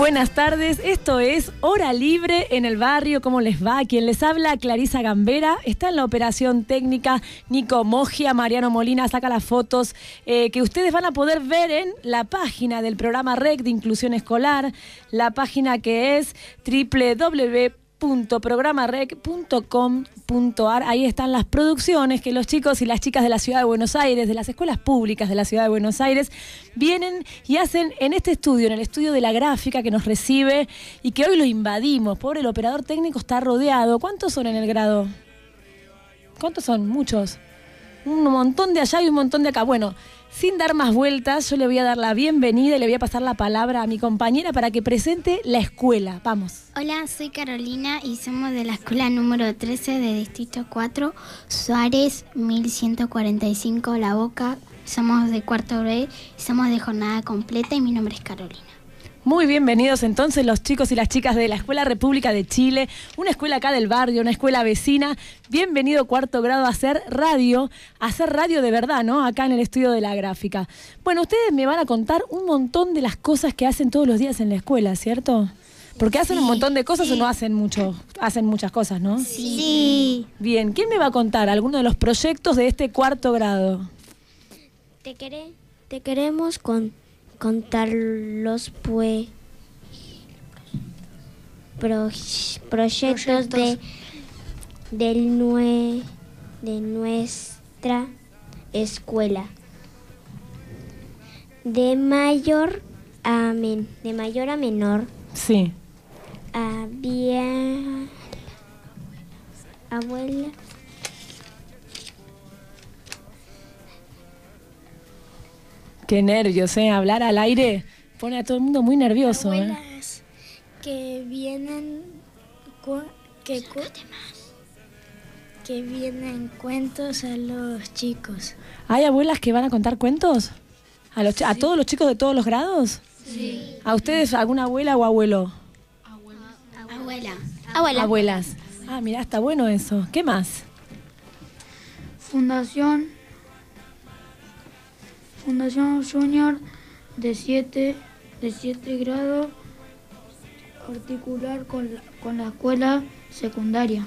buenas tardes. Esto es Hora Libre en el barrio. ¿Cómo les va? Quien les habla, Clarisa Gambera. Está en la operación técnica Nico Mogia. Mariano Molina saca las fotos eh, que ustedes van a poder ver en la página del programa REC de Inclusión Escolar. La página que es www www.programarec.com.ar. Ahí están las producciones que los chicos y las chicas de la ciudad de Buenos Aires, de las escuelas públicas de la ciudad de Buenos Aires, vienen y hacen en este estudio, en el estudio de la gráfica que nos recibe y que hoy lo invadimos. Pobre, el operador técnico está rodeado. ¿Cuántos son en el grado? ¿Cuántos son? Muchos. Un montón de allá y un montón de acá. Bueno, sin dar más vueltas, yo le voy a dar la bienvenida y le voy a pasar la palabra a mi compañera para que presente la escuela. Vamos. Hola, soy Carolina y somos de la escuela número 13 de Distrito 4, Suárez 1145 La Boca. Somos de cuarto B, somos de jornada completa y mi nombre es Carolina. Muy bienvenidos entonces los chicos y las chicas de la Escuela República de Chile, una escuela acá del barrio, una escuela vecina. Bienvenido cuarto grado a hacer radio, a hacer radio de verdad, ¿no? Acá en el estudio de la gráfica. Bueno, ustedes me van a contar un montón de las cosas que hacen todos los días en la escuela, ¿cierto? Porque hacen un montón de cosas o no hacen mucho, hacen muchas cosas, ¿no? Sí. Bien, ¿quién me va a contar alguno de los proyectos de este cuarto grado? Te, te queremos con contar los pues proyectos, de del nue, de nuestra escuela. De mayor a men, de mayor a menor sí. había abuela Qué nervios, ¿eh? Hablar al aire pone a todo el mundo muy nervioso. ¿eh? Abuelas que vienen que, que vienen cuentos a los chicos. ¿Hay abuelas que van a contar cuentos? ¿A, los, ¿A todos los chicos de todos los grados? Sí. ¿A ustedes alguna abuela o abuelo? Abuela. Abuela. Abuelas. Ah, mira, está bueno eso. ¿Qué más? Fundación Fundación Junior de 7 de siete grado articular con la, con la escuela secundaria.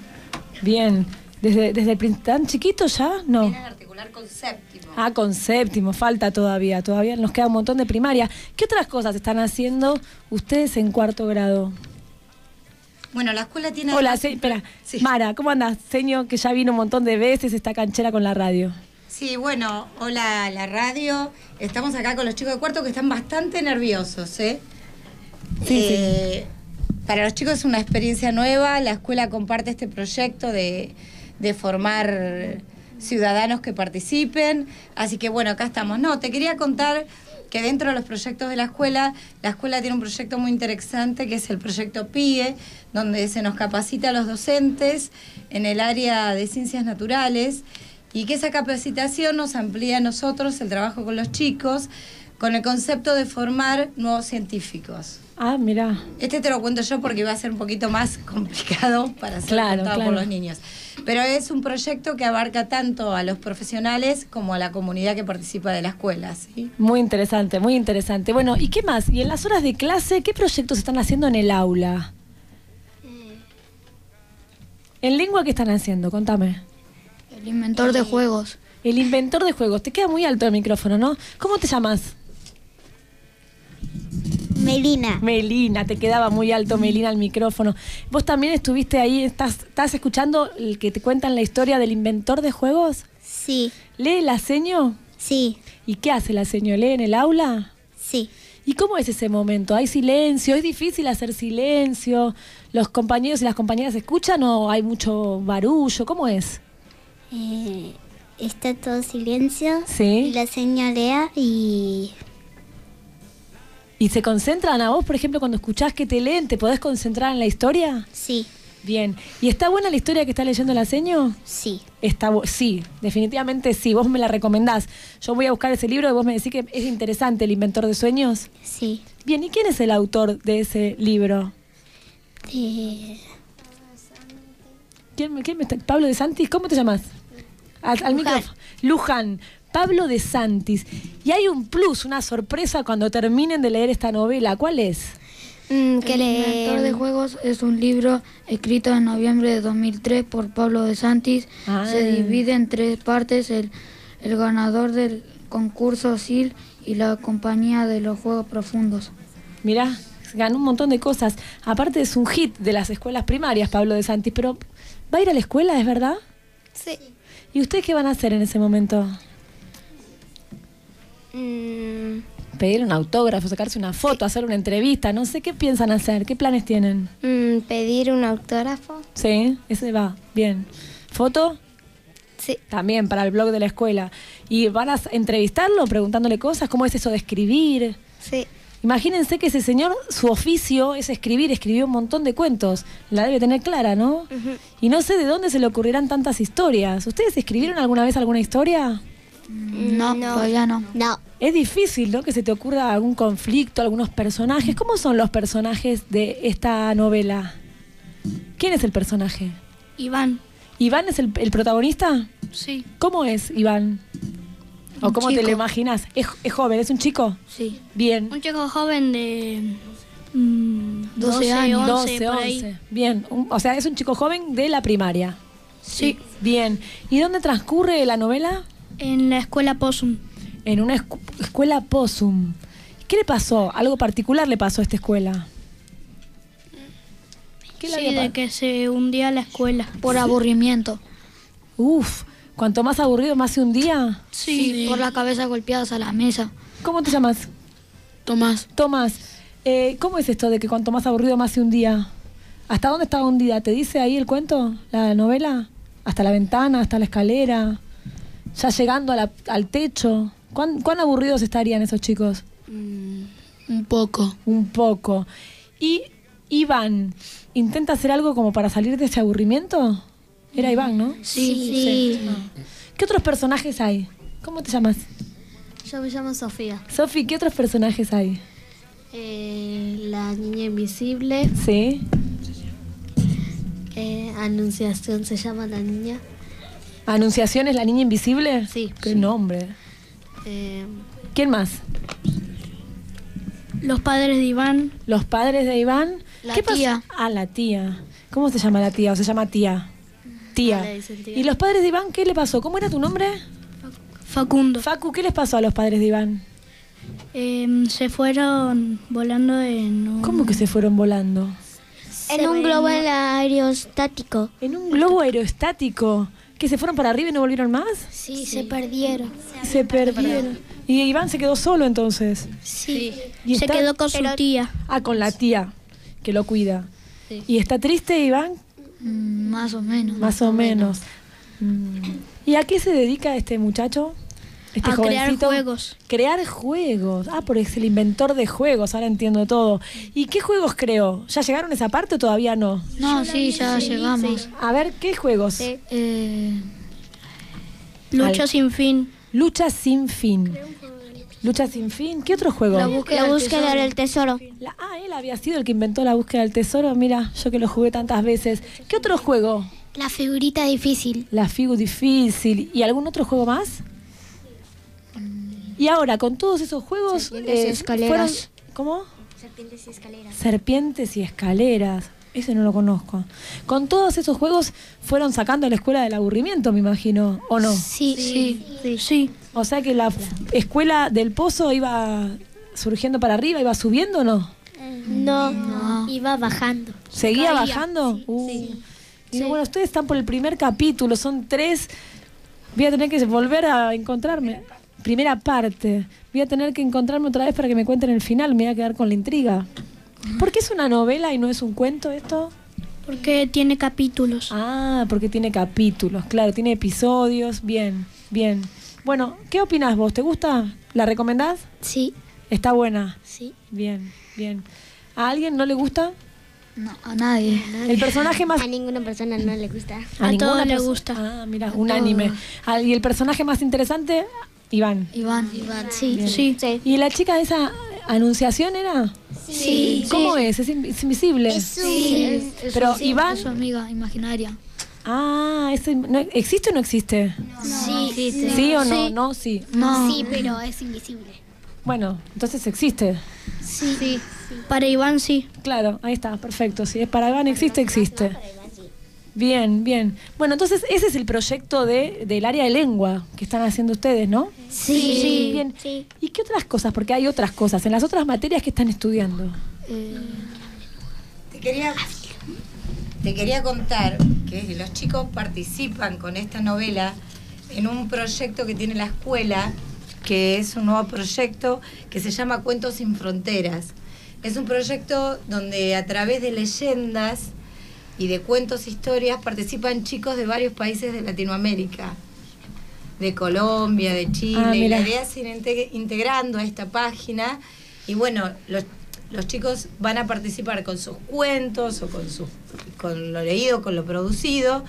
Bien, desde, desde tan chiquito ya, no. Vienen articular con séptimo. Ah, con séptimo, falta todavía, todavía nos queda un montón de primaria. ¿Qué otras cosas están haciendo ustedes en cuarto grado? Bueno, la escuela tiene... Hola, espera. Mara, ¿cómo andas? Señor, que ya vino un montón de veces, está canchera con la radio. Sí, bueno, hola la radio. Estamos acá con los chicos de cuarto que están bastante nerviosos, ¿eh? Sí, eh, Para los chicos es una experiencia nueva. La escuela comparte este proyecto de, de formar ciudadanos que participen. Así que bueno, acá estamos. No, te quería contar que dentro de los proyectos de la escuela, la escuela tiene un proyecto muy interesante que es el proyecto PIE, donde se nos capacita a los docentes en el área de ciencias naturales y que esa capacitación nos amplía a nosotros el trabajo con los chicos con el concepto de formar nuevos científicos. Ah, mira. Este te lo cuento yo porque va a ser un poquito más complicado para ser contado por los niños. Pero es un proyecto que abarca tanto a los profesionales como a la comunidad que participa de la escuela. ¿sí? Muy interesante, muy interesante. Bueno, ¿y qué más? ¿Y en las horas de clase qué proyectos están haciendo en el aula? Eh. ¿En lengua qué están haciendo? Contame. El inventor de juegos. El inventor de juegos. Te queda muy alto el micrófono, ¿no? ¿Cómo te llamas? Melina. Melina, te quedaba muy alto Melina el micrófono. Vos también estuviste ahí, estás, estás escuchando el que te cuentan la historia del inventor de juegos. Sí. ¿Lee el seño? Sí. ¿Y qué hace la seño? ¿Lee en el aula? Sí. ¿Y cómo es ese momento? ¿Hay silencio? ¿Es difícil hacer silencio? ¿Los compañeros y las compañeras escuchan o hay mucho barullo? ¿Cómo es? Eh, está todo silencio. Sí. la señalea y... ¿Y se concentran a vos, por ejemplo, cuando escuchás que te leen, te podés concentrar en la historia? Sí. Bien. ¿Y está buena la historia que está leyendo la seño? Sí. Está sí, definitivamente sí. Vos me la recomendás. Yo voy a buscar ese libro y vos me decís que es interesante, El inventor de sueños. Sí. Bien, ¿y quién es el autor de ese libro? De... ¿Quién, quién me está? ¿Pablo de Santis? ¿Cómo te llamas? Al, micrófono. Luján. Pablo de Santis. Y hay un plus, una sorpresa cuando terminen de leer esta novela. ¿Cuál es? Mm, que El Inventor de. Juegos es un libro escrito en noviembre de 2003 por Pablo de Santis. Ah. Se divide en tres partes, el, el ganador del concurso SIL y la compañía de los Juegos Profundos. Mirá, ganó un montón de cosas. Aparte es un hit de las escuelas primarias, Pablo de Santis, pero ¿va a ir a la escuela, es verdad? Sí. ¿Y ustedes qué van a hacer en ese momento? Mm, Pedir un autógrafo, sacarse una foto, hacer una entrevista, no sé qué piensan hacer, qué planes tienen. mm, pedir un autógrafo. Sí, ese va, bien. ¿Foto? Sí. También para el blog de la escuela. ¿Y van a entrevistarlo preguntándole cosas? ¿Cómo es eso de escribir? Sí. Imagínense que ese señor, su oficio es escribir, escribió un montón de cuentos. La debe tener clara, ¿no? Y no sé de dónde se le ocurrirán tantas historias. ¿Ustedes escribieron alguna vez alguna historia? No, todavía no. No. Es difícil, ¿no? Que se te ocurra algún conflicto, algunos personajes. ¿Cómo son los personajes de esta novela? ¿Quién es el personaje? Iván. ¿Iván es el, el protagonista? Sí. ¿Cómo es Iván? ¿O Un cómo te lo imaginas? ¿Es, es joven? ¿Es un chico? Sí. Bien. Un chico joven de mm, 12 12, años. 11, 12, por ahí. 11. Bien. Un- o sea, es un chico joven de la primaria. Sí. Bien. ¿Y dónde transcurre la novela? En la escuela Possum. En una escu- escuela Possum. ¿Qué le pasó? ¿Algo particular le pasó a esta escuela? ¿Qué Sí, de que se hundía la escuela. Por aburrimiento. Uf, cuanto más aburrido, más se hundía. Sí. Por la cabeza golpeadas a la mesa. ¿Cómo te llamas? Tomás. Tomás, eh, ¿cómo es esto de que cuanto más aburrido, más se hundía? ¿Hasta dónde estaba hundida? ¿Te dice ahí el cuento, la novela? ¿Hasta la ventana, hasta la escalera? ¿Ya llegando a la- al techo? ¿Cuán, cuán aburridos estarían esos chicos? Un poco. Un poco. ¿Y Iván intenta hacer algo como para salir de ese aburrimiento? Era Iván, ¿no? Sí. ¿Qué otros personajes hay? ¿Cómo te llamas? Yo me llamo Sofía. Sofi, ¿qué otros personajes hay? Eh, la niña invisible. Sí. eh, Anunciación se llama la niña. ¿Anunciación es la niña invisible? Sí. Qué nombre. Eh, ¿Quién más? Los padres de Iván. ¿Los padres de Iván? La ¿Qué pasa? tía. Ah, la tía. ¿Cómo se llama la tía? ¿O se llama tía? Tía. Le dicen tía. ¿Y los padres de Iván qué le pasó? ¿Cómo era tu nombre? Facundo. Facu, ¿qué les pasó a los padres de Iván? Em, se fueron volando en un... ¿Cómo que se fueron volando? En un globo aerostático. En un globo aerostático. ¿Que se fueron para arriba y no volvieron más? Sí, se perdieron. Se perdieron. Y Iván se quedó solo entonces. Sí. Y Se está- quedó con su tía. Ah, con la tía, que lo cuida. ¿Y está triste Iván? Mm, más o menos. Más o menos. Mm. ¿Y a qué se dedica este muchacho? Este A crear juegos. Crear juegos. Ah, porque es el inventor de juegos, ahora entiendo todo. ¿Y qué juegos creó? ¿Ya llegaron a esa parte o todavía no? No, sí, ya llegamos. A ver, ¿qué juegos? Eh, Lucha Al- sin fin. Lucha sin fin. Lucha sin fin. ¿Qué otro juego? La búsqueda La del tesoro. del tesoro. La- ah, él había sido el que inventó la búsqueda del tesoro. Mira, yo que lo jugué tantas veces. ¿Qué otro juego? La figurita difícil. La Figu difícil. ¿Y algún otro juego más? Y ahora, con todos esos juegos. Serpientes y escaleras. fueron- ¿Cómo? Serpientes y escaleras. Serpientes y escaleras. Ese no lo conozco. Con todos esos juegos fueron sacando a la escuela del aburrimiento, me imagino, ¿o no? Sí. Sí. Sí. O sea que la escuela del pozo iba surgiendo para arriba, iba subiendo o no? No, iba bajando. ¿Seguía bajando? Uh. Y bueno, ustedes están por el primer capítulo, son tres. Voy a tener que volver a encontrarme. Primera parte. Voy a tener que encontrarme otra vez para que me cuenten el final. Me voy a quedar con la intriga. ¿Por qué es una novela y no es un cuento esto? Porque tiene capítulos. Ah, porque tiene capítulos, claro, tiene episodios. Bien, bien. Bueno, ¿qué opinas vos? ¿Te gusta? ¿La recomendás? Sí. Está buena. Sí. Bien, bien. ¿A alguien no le gusta? no, a nadie. El personaje más A ninguna persona no le gusta. A ninguna todos le gusta. Ah, mira, unánime. Ah, ¿Y el personaje más interesante? Iván. Iván. Sí. Sí. Sí. ¿Y la chica de esa anunciación era? Sí. ¿Cómo es? ¿Es, in- es invisible? Sí. Pero Iván... Es su amiga imaginaria. Ah, ese- no- ¿existe o no existe? Sí. ¿Sí o no? No, sí. No. Sí, pero es invisible. Bueno, entonces existe. Sí. Para Iván sí. Claro, ahí está, perfecto. Si es para Iván existe, existe. Bien, bien. Bueno, entonces ese es el proyecto de, del área de lengua que están haciendo ustedes, ¿no? Sí. Sí, bien. ¿Y qué otras cosas? Porque hay otras cosas. En las otras materias que están estudiando. Te quería, te quería contar que los chicos participan con esta novela en un proyecto que tiene la escuela, que es un nuevo proyecto que se llama Cuentos sin Fronteras. Es un proyecto donde a través de leyendas y de cuentos, historias, participan chicos de varios países de Latinoamérica, de Colombia, de Chile. Ah, y la idea es ir inte- integrando a esta página y bueno, los, los chicos van a participar con sus cuentos o con, sus, con lo leído, con lo producido,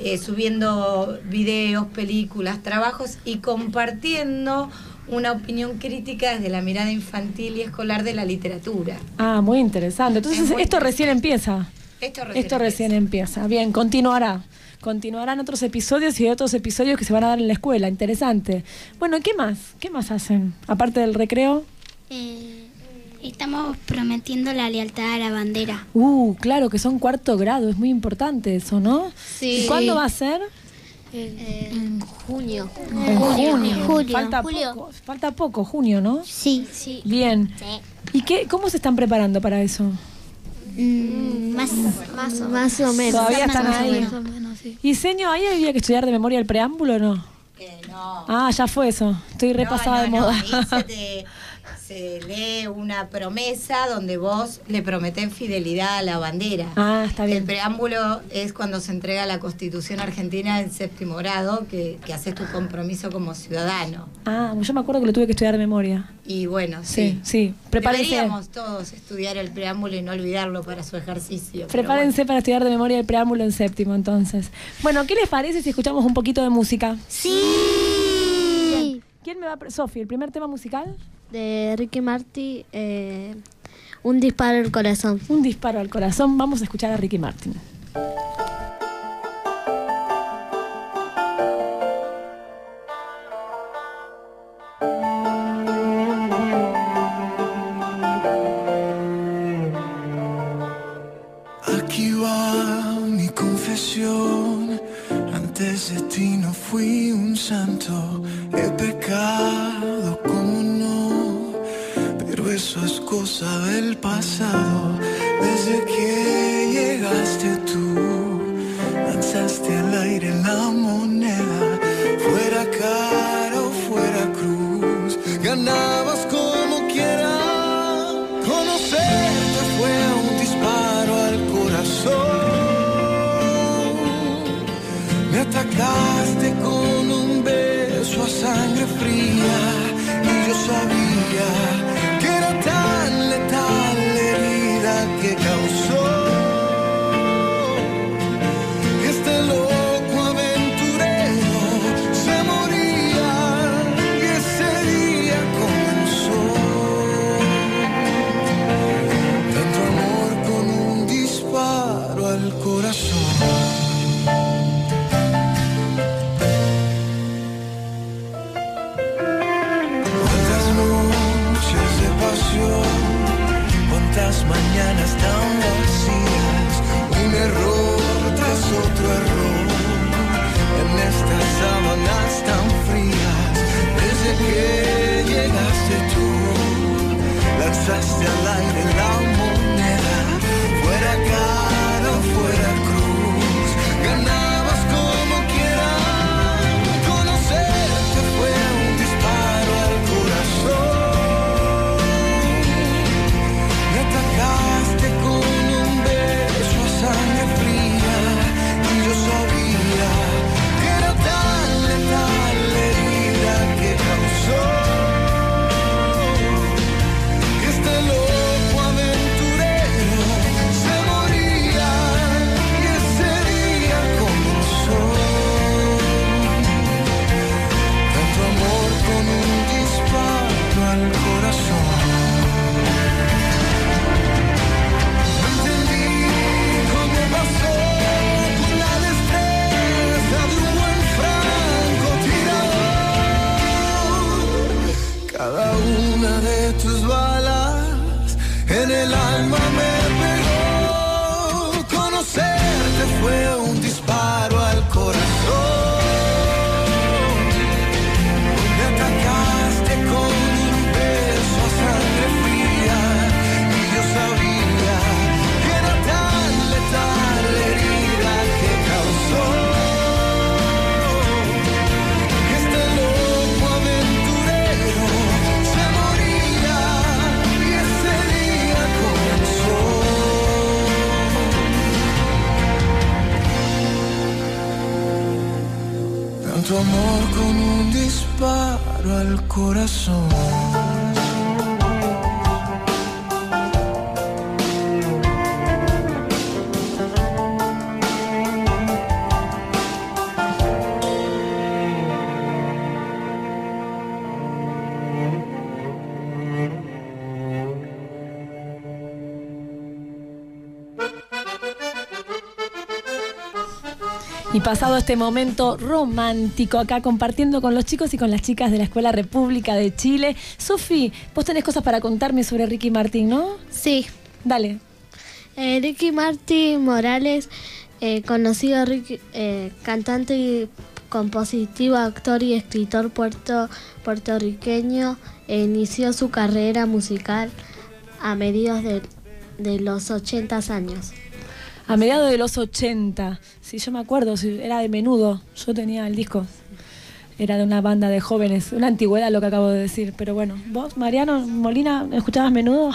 eh, subiendo videos, películas, trabajos y compartiendo una opinión crítica desde la mirada infantil y escolar de la literatura. Ah, muy interesante. Entonces Es muy esto recién empieza. Esto recién Esto recién empieza. Bien, continuará. Continuarán otros episodios y otros episodios que se van a dar en la escuela. Interesante. Bueno, ¿qué más? ¿Qué más hacen? Aparte del recreo. Eh, estamos prometiendo la lealtad a la bandera. Uh, claro, que son cuarto grado. Es muy importante eso, ¿no? Sí. ¿Y cuándo va a ser? En junio. En junio. Julio. Falta Julio. poco. Falta poco, junio, ¿no? Sí, sí. Bien. ¿Y qué, cómo se están preparando para eso? Mm, más, Más o, más o menos. Todavía están ahí. Más o menos, sí. ¿Y señor, ahí había que estudiar de memoria el preámbulo o no? Eh, no. Ah, ya fue eso. Estoy repasada de No, no, moda. no, se lee una promesa donde vos le prometés fidelidad a la bandera. Ah, está bien. El preámbulo es cuando se entrega la Constitución Argentina en séptimo grado, que, que haces tu compromiso como ciudadano. Ah, yo me acuerdo que lo tuve que estudiar de memoria. Y bueno, Sí, sí. sí. Prepárense. Deberíamos todos estudiar el preámbulo y no olvidarlo para su ejercicio. Prepárense para estudiar de memoria el preámbulo en séptimo, entonces. Bueno, ¿qué les parece si escuchamos un poquito de música? Sí. ¿Quién me va a... Sofi, ¿el primer tema musical? De Ricky Martin, eh, un disparo al corazón. Un disparo al corazón. Vamos a escuchar a Ricky Martin. Pasado este momento romántico acá compartiendo con los chicos y con las chicas de la Escuela República de Chile. Sofi, vos tenés cosas para contarme sobre Ricky Martín, ¿no? Sí. Dale. Eh, Ricky Martin Morales, eh, conocido Ricky- eh, cantante y compositivo, actor y escritor puerto, puertorriqueño, eh, inició su carrera musical a mediados de, de los 80 años. A mediados de los 80, sí, yo me acuerdo, era de menudo, yo tenía el disco. Era de una banda de jóvenes, una antigüedad lo que acabo de decir, pero bueno, vos, Mariano Molina, ¿escuchabas menudo?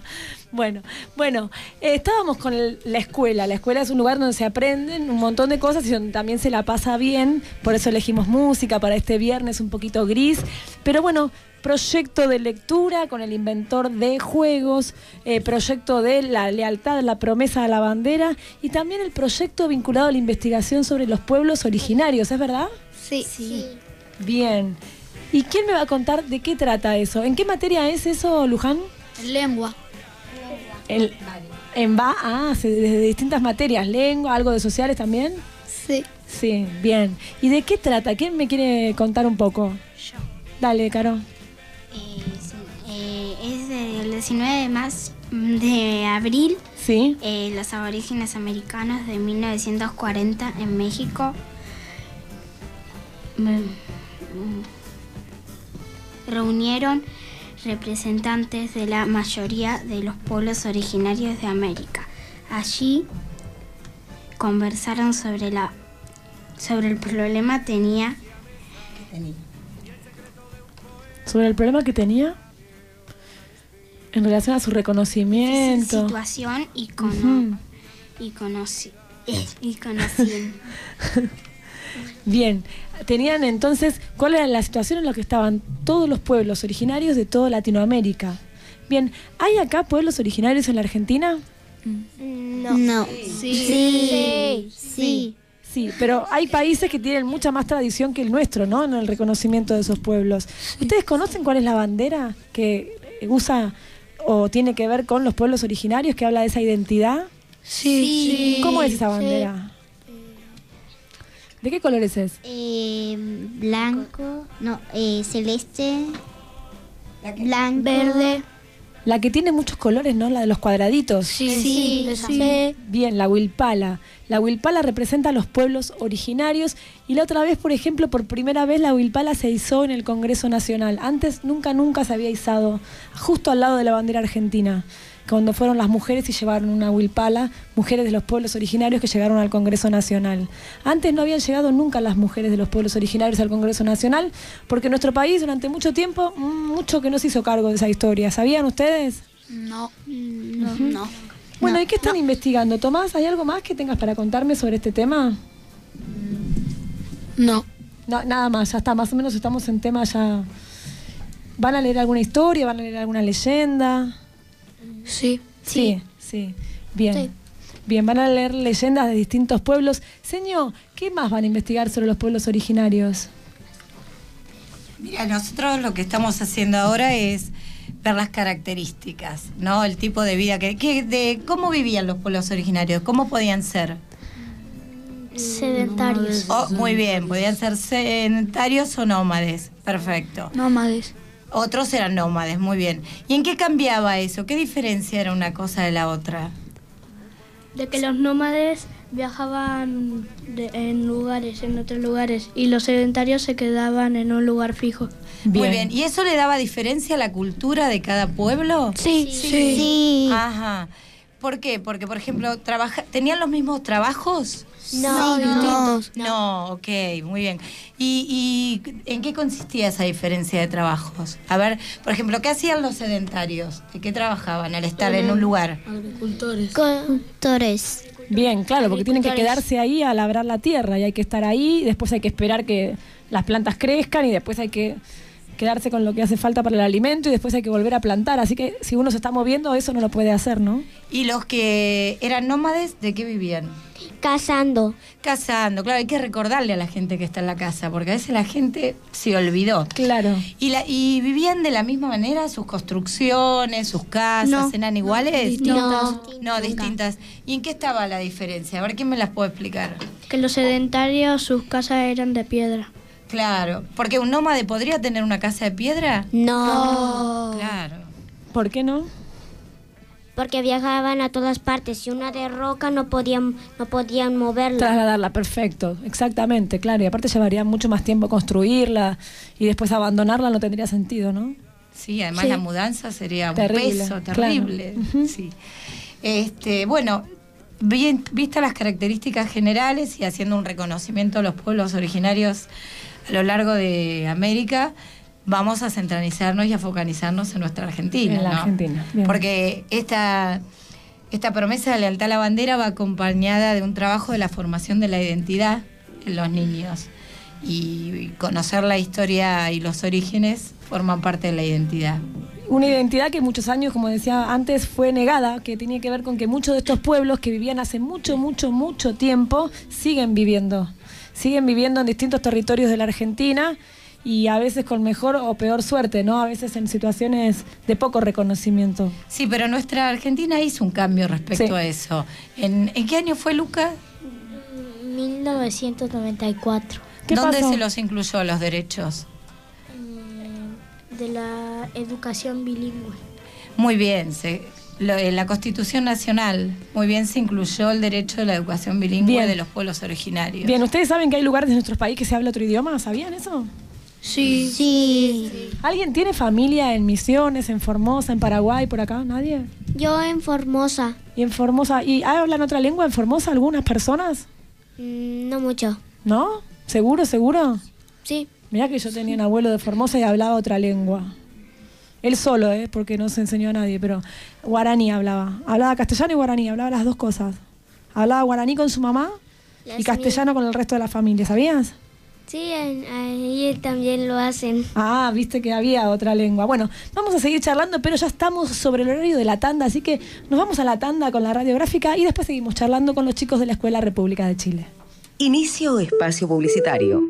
bueno, bueno, eh, estábamos con el- la escuela, la escuela es un lugar donde se aprenden un montón de cosas y donde también se la pasa bien, por eso elegimos música para este viernes un poquito gris, pero bueno, proyecto de lectura con el inventor de juegos, eh, proyecto de la lealtad, la promesa a la bandera y también el proyecto vinculado a la investigación sobre los pueblos originarios, ¿es verdad? Sí. sí. Bien. ¿Y quién me va a contar de qué trata eso? ¿En qué materia es eso, Luján? Lengua. El, en va, ah, desde distintas materias, lengua, algo de sociales también. Sí. Sí, bien. ¿Y de qué trata? ¿Quién me quiere contar un poco? Dale, Caro. Eh, eh, es del 19 de, más, de abril. Sí. eh, los aborígenes americanos de 1940 en México mm, mm, reunieron representantes de la mayoría de los pueblos originarios de América. Allí conversaron sobre la sobre el problema tenía Sobre el problema que tenía en relación a su reconocimiento. situación y Ujú. y. Bien, tenían entonces, ¿cuál era la situación en la que estaban todos los pueblos originarios de toda Latinoamérica? Bien, ¿hay acá pueblos originarios en la Argentina? No. Sí. Sí. Sí, pero hay países que tienen mucha más tradición que el nuestro, ¿no? En el reconocimiento de esos pueblos. ¿Ustedes conocen cuál es la bandera que usa o tiene que ver con los pueblos originarios, que habla de esa identidad? Sí. ¿Cómo es esa bandera? ¿De qué colores es? Eh, blanco, no, eh, celeste, blanco, Verde. La que tiene muchos colores, ¿no? La de los cuadraditos. Sí. Sí. Bien, la huilpala. La huilpala representa a los pueblos originarios y la otra vez, por ejemplo, por primera vez la huilpala se izó en el Congreso Nacional. Antes nunca, nunca se había izado justo al lado de la bandera argentina, cuando fueron las mujeres y llevaron una huilpala, mujeres de los pueblos originarios que llegaron al Congreso Nacional. Antes no habían llegado nunca las mujeres de los pueblos originarios al Congreso Nacional, porque nuestro país durante mucho tiempo, mm, mucho que no se hizo cargo de esa historia. ¿Sabían ustedes? No. No. No. Bueno, ¿y qué están investigando? Tomás, ¿hay algo más que tengas para contarme sobre este tema? No. No, nada más, ya está, más o menos estamos en tema ya. ¿Van a leer alguna historia? ¿Van a leer alguna leyenda? Sí. Sí, sí. Bien. Sí. Bien, van a leer leyendas de distintos pueblos. Señor, ¿qué más van a investigar sobre los pueblos originarios? Mira, nosotros lo que estamos haciendo ahora es ver las características, ¿no? El tipo de vida que, que- de cómo vivían los pueblos originarios, cómo podían ser. Sedentarios. Oh, muy bien, podían ser sedentarios o nómades. Perfecto. Nómades. Otros eran nómades, muy bien. ¿Y en qué cambiaba eso? ¿Qué diferencia era una cosa de la otra? De que los nómades viajaban de- en lugares, en otros lugares, y los sedentarios se quedaban en un lugar fijo. Muy bien. ¿Y eso le daba diferencia a la cultura de cada pueblo? Sí. sí, Ajá. ¿Por qué? Porque, por ejemplo, trabaja ¿tenían los mismos trabajos? No, distintos. No, ok, muy bien. ¿Y, y en qué consistía esa diferencia de trabajos? A ver, por ejemplo, ¿qué hacían los sedentarios? ¿De qué trabajaban al estar en un lugar? cultores, Bien, claro, porque tienen que Agricultores. quedarse ahí a labrar la tierra y hay que estar ahí, y después hay que esperar que las plantas crezcan y después hay que quedarse con lo que hace falta para el alimento y después hay que volver a plantar. Así que si uno se está moviendo, eso no lo puede hacer, ¿no? ¿Y los que eran nómades, de qué vivían? Cazando. Cazando, claro, hay que recordarle a la gente que está en la casa, porque a veces la gente se olvidó. Claro. ¿Y, la, y vivían de la misma manera sus construcciones, sus casas? No. ¿Eran iguales? No. No, distintas. ¿Y en qué estaba la diferencia? A ver, ¿quién me las puede explicar? Que los sedentarios, sus casas eran de piedra. Claro, porque un nómade podría tener una casa de piedra. No. Claro. ¿Por qué no? Porque viajaban a todas partes y una de roca no podían, no podían moverla. Trasladarla, perfecto, exactamente, claro. Y aparte llevaría mucho más tiempo construirla y después abandonarla no tendría sentido, ¿no? Sí, además Sí. la mudanza sería Terrible, un peso claro. terrible. Sí. Este, bueno, bien, vistas las características generales y haciendo un reconocimiento a los pueblos originarios a lo largo de América, vamos a centralizarnos y a focalizarnos en nuestra Argentina. En la ¿no? Argentina, bien. Porque esta, esta promesa de lealtad a la bandera va acompañada de un trabajo de la formación de la identidad en los niños. Y conocer la historia y los orígenes forman parte de la identidad. Una identidad que muchos años, como decía antes, fue negada, que tenía que ver con que muchos de estos pueblos que vivían hace mucho, mucho, mucho tiempo, siguen viviendo. Siguen viviendo en distintos territorios de la Argentina y a veces con mejor o peor suerte, ¿no? A veces en situaciones de poco reconocimiento. Sí, pero nuestra Argentina hizo un cambio respecto Sí. a eso. ¿En, en qué año fue, Luca? 1994. ¿Qué ¿Dónde pasó? se los incluyó los derechos? De la educación bilingüe. Muy bien, se- lo- en la Constitución Nacional, muy bien se incluyó el derecho de la educación bilingüe Bien. de los pueblos originarios. Bien, ¿ustedes saben que hay lugares de nuestro país que se habla otro idioma? ¿Sabían eso? Sí. Sí. ¿Alguien tiene familia en Misiones, en Formosa, en Paraguay, por acá? ¿Nadie? Yo en Formosa. ¿Y en Formosa? ¿Y hablan otra lengua en Formosa algunas personas? Mm, no mucho. ¿No? ¿Seguro, seguro? Sí. Mirá que yo tenía un abuelo de Formosa y hablaba otra lengua. Él solo, ¿eh? Porque no se enseñó a nadie, pero guaraní hablaba. Hablaba castellano y guaraní, hablaba las dos cosas. Hablaba guaraní con su mamá y castellano con el resto de la familia, ¿sabías? Sí, ahí también lo hacen. Ah, viste que había otra lengua. Bueno, vamos a seguir charlando, pero ya estamos sobre el horario de la tanda, así que nos vamos a la tanda con la radiográfica y después seguimos charlando con los chicos de la Escuela República de Chile. Inicio espacio publicitario.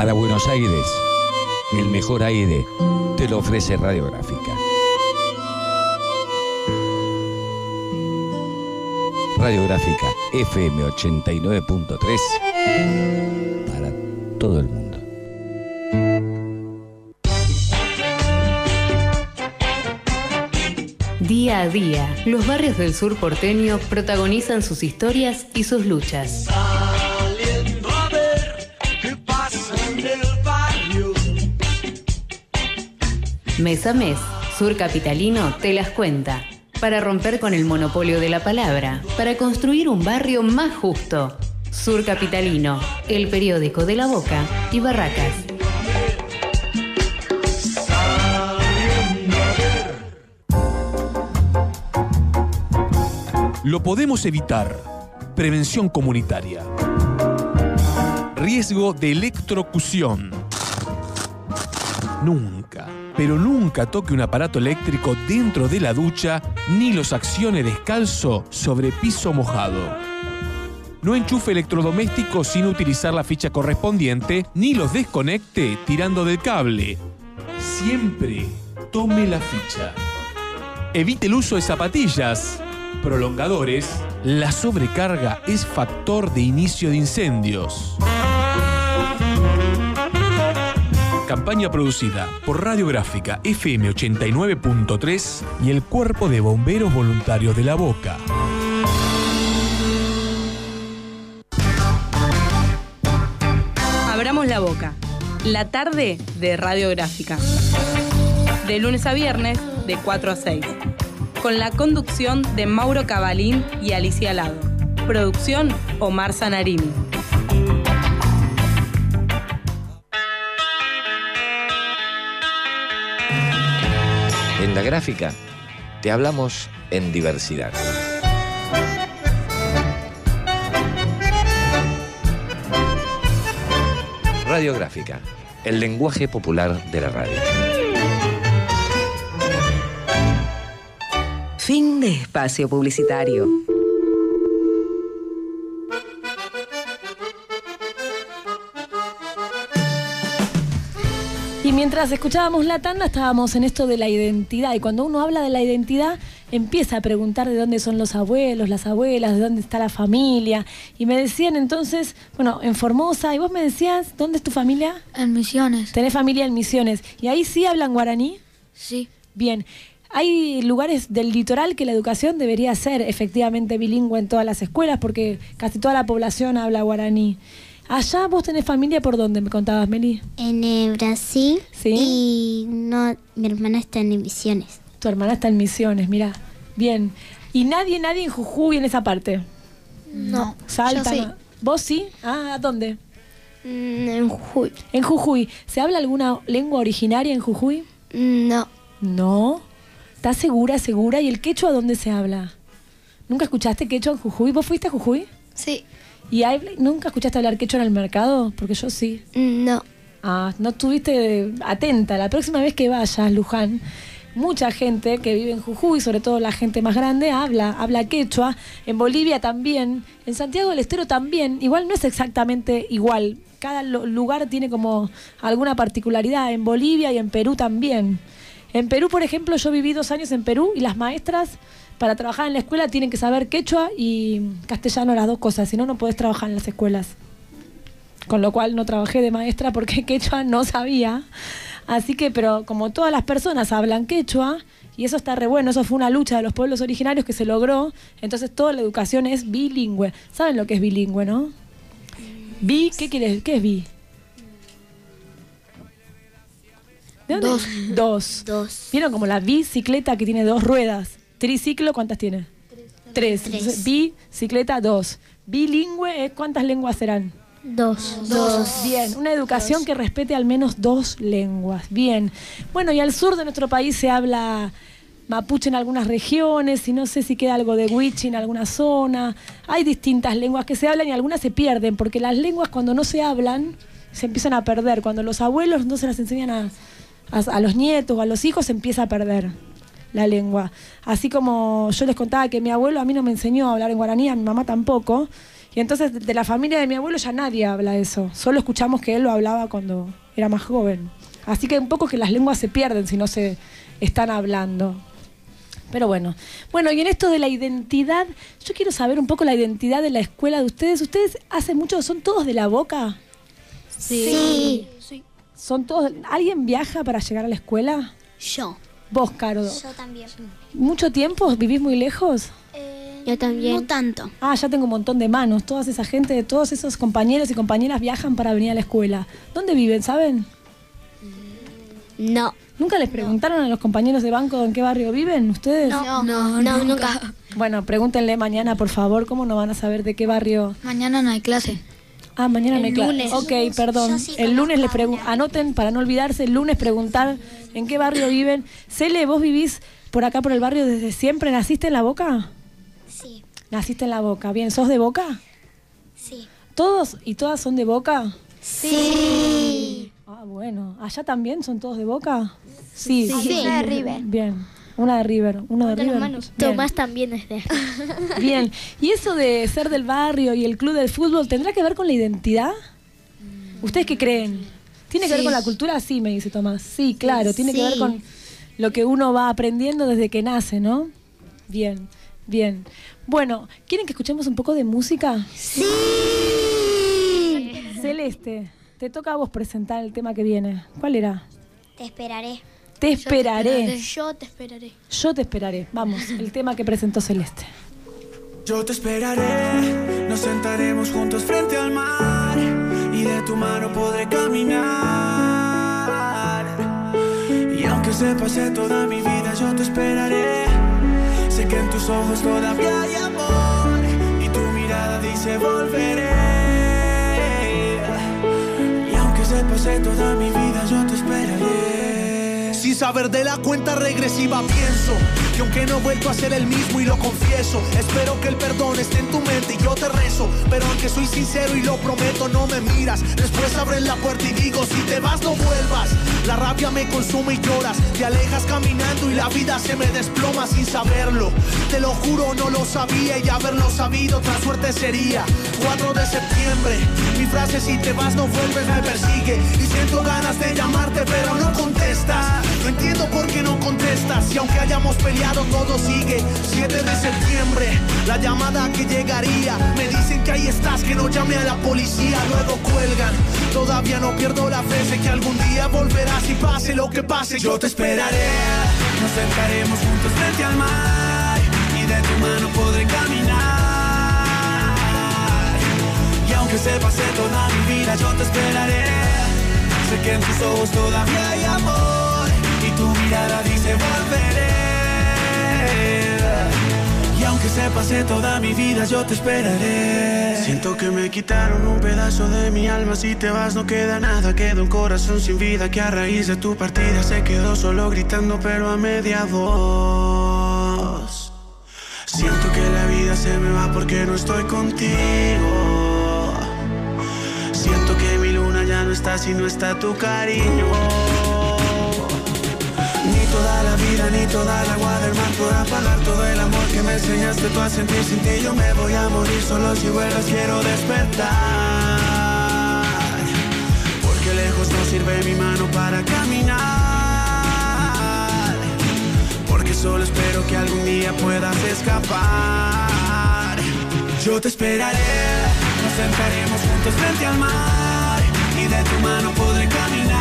Para Buenos Aires, el mejor aire te lo ofrece Radiográfica. Radiográfica FM 89.3 para todo el mundo. Día a día, los barrios del sur porteño protagonizan sus historias y sus luchas. Mes a mes, Sur Capitalino te las cuenta. Para romper con el monopolio de la palabra, para construir un barrio más justo. Sur Capitalino, el periódico de la Boca y Barracas. Lo podemos evitar. Prevención comunitaria. Riesgo de electrocución. Nunca, pero nunca toque un aparato eléctrico dentro de la ducha ni los accione descalzo sobre piso mojado. No enchufe electrodomésticos sin utilizar la ficha correspondiente ni los desconecte tirando del cable. Siempre tome la ficha. Evite el uso de zapatillas, prolongadores. La sobrecarga es factor de inicio de incendios. Campaña producida por Radiográfica FM 89.3 y el Cuerpo de Bomberos Voluntarios de la Boca. Abramos la boca. La tarde de radiográfica. De lunes a viernes, de 4 a 6. Con la conducción de Mauro Cabalín y Alicia Lado. Producción Omar Sanarini. En la gráfica te hablamos en diversidad. Radiográfica, el lenguaje popular de la radio. Fin de espacio publicitario. Mientras escuchábamos la tanda estábamos en esto de la identidad y cuando uno habla de la identidad empieza a preguntar de dónde son los abuelos, las abuelas, de dónde está la familia y me decían entonces, bueno, en Formosa y vos me decías, ¿dónde es tu familia? En Misiones. Tenés familia en Misiones y ahí sí hablan guaraní? Sí. Bien. Hay lugares del litoral que la educación debería ser efectivamente bilingüe en todas las escuelas porque casi toda la población habla guaraní. Allá vos tenés familia por dónde me contabas, Meli. En eh, Brasil. Sí. Y no, mi hermana está en Misiones. Tu hermana está en Misiones, mira. Bien. ¿Y nadie, nadie en Jujuy en esa parte? No. Salta. Yo sí. ¿Vos sí? Ah, ¿a dónde? Mm, En Jujuy. En Jujuy. ¿Se habla alguna lengua originaria en Jujuy? No. No. ¿Estás segura, segura? ¿Y el quechua dónde se habla? ¿Nunca escuchaste quechua en Jujuy? ¿Vos fuiste a Jujuy? Sí. ¿Y nunca escuchaste hablar quechua en el mercado? Porque yo sí. No. Ah, no estuviste atenta. La próxima vez que vayas, Luján, mucha gente que vive en Jujuy, sobre todo la gente más grande, habla, habla quechua. En Bolivia también. En Santiago del Estero también. Igual no es exactamente igual. Cada lugar tiene como alguna particularidad. En Bolivia y en Perú también. En Perú, por ejemplo, yo viví dos años en Perú y las maestras para trabajar en la escuela tienen que saber quechua y castellano las dos cosas, si no, no podés trabajar en las escuelas. Con lo cual no trabajé de maestra porque quechua no sabía. Así que, pero como todas las personas hablan quechua, y eso está re bueno, eso fue una lucha de los pueblos originarios que se logró, entonces toda la educación es bilingüe. ¿Saben lo que es bilingüe, no? Bi, ¿qué quieres? ¿Qué es bi? ¿De dónde? Dos. Dos. Dos. ¿Vieron como la bicicleta que tiene dos ruedas? Triciclo, ¿cuántas tiene? Tres. Entonces, Bicicleta, dos. Bilingüe, es ¿cuántas lenguas serán? Dos. Dos. Bien, una educación que respete al menos dos lenguas. Bien. Bueno, y al sur de nuestro país se habla mapuche en algunas regiones y no sé si queda algo de wichi en alguna zona. Hay distintas lenguas que se hablan y algunas se pierden, porque las lenguas cuando no se hablan se empiezan a perder. Cuando los abuelos no se las enseñan a, a, a los nietos o a los hijos, se empieza a perder la lengua. Así como yo les contaba que mi abuelo a mí no me enseñó a hablar en guaraní, a mi mamá tampoco. Y entonces de la familia de mi abuelo ya nadie habla eso. Solo escuchamos que él lo hablaba cuando era más joven. Así que un poco que las lenguas se pierden si no se están hablando. Pero bueno. Bueno, y en esto de la identidad, yo quiero saber un poco la identidad de la escuela de ustedes. ¿Ustedes hace mucho, son todos de la boca? Sí. ¿Son todos, ¿Alguien viaja para llegar a la escuela? Yo. Vos, Caro. Yo también. ¿Mucho tiempo? ¿Vivís muy lejos? Yo también. No tanto. Ah, ya tengo un montón de manos. Toda esa gente, todos esos compañeros y compañeras viajan para venir a la escuela. ¿Dónde viven, saben? No. ¿Nunca les preguntaron a los compañeros de banco en qué barrio viven ustedes? No, no, no, nunca. Bueno, pregúntenle mañana, por favor, ¿cómo no van a saber de qué barrio? Mañana no hay clase. Ah, mañana El clase. lunes. Ok, perdón. Sí el lunes les pregunto, anoten para no olvidarse, el lunes preguntar en qué barrio viven. Cele, ¿vos vivís por acá por el barrio desde siempre? ¿Naciste en la boca? Sí. Naciste en la boca. Bien, ¿sos de boca? Sí. ¿Todos y todas son de boca? Sí. Ah, bueno. ¿Allá también son todos de boca? Sí. Sí. Una de River. Bien. Una de River. Uno de River. Tomás también es de Bien. ¿Y eso de ser del barrio y el club del fútbol tendrá que ver con la identidad? ¿Ustedes qué creen? ¿Tiene que ver con la cultura? Sí, me dice Tomás. Sí, claro. Tiene que ver con lo que uno va aprendiendo desde que nace, ¿no? Bien, bien. Bueno, ¿quieren que escuchemos un poco de música? Sí. Celeste, te toca a vos presentar el tema que viene. ¿Cuál era? Te esperaré. Te esperaré. Yo te esperaré. Yo te esperaré. Vamos, el tema que presentó Celeste. Yo te esperaré, nos sentaremos juntos frente al mar y de tu mano podré caminar. Y aunque se pase toda mi vida, yo te esperaré. Sé que en tus ojos todavía hay amor y tu mirada dice volveré. Y aunque se pase toda mi vida, yo te esperaré. Sin saber de la cuenta regresiva pienso que aunque no he vuelto a ser el mismo y lo confieso, espero que el perdón esté en tu mente y yo te rezo. Pero aunque soy sincero y lo prometo, no me miras. Después abren la puerta y digo, si te vas no vuelvas. La rabia me consume y lloras, te alejas caminando y la vida se me desploma sin saberlo. Te lo juro, no lo sabía y haberlo sabido, otra suerte sería. 4 de septiembre, mi frase si te vas no vuelves me persigue y siento ganas de llamarte pero no contestas. No entiendo por qué no contestas y aunque hayamos peleado todo sigue. 7 de septiembre, la llamada que llegaría. Me dicen que ahí estás, que no llame a la policía, luego cuelgan. Todavía no pierdo la fe, sé que algún día volverás y pase lo que pase, yo te esperaré. Nos sentaremos juntos frente al mar y de tu mano podré caminar. Y aunque se pase toda mi vida, yo te esperaré. Sé que en tus ojos todavía hay amor y tu mirada dice volveré. Y aunque se pase toda mi vida, yo te esperaré. Siento que me quitaron un pedazo de mi alma. Si te vas, no queda nada. Queda un corazón sin vida que a raíz de tu partida se quedó solo gritando, pero a media voz. Siento que la vida se me va porque no estoy contigo. Siento que mi luna ya no está si no está tu cariño. Toda la vida, ni toda el agua del mar podrá pagar todo el amor que me enseñaste tú a sentir sin ti. Yo me voy a morir solo si vuelvas, quiero despertar. Porque lejos no sirve mi mano para caminar. Porque solo espero que algún día puedas escapar. Yo te esperaré, nos sentaremos juntos frente al mar y de tu mano podré caminar.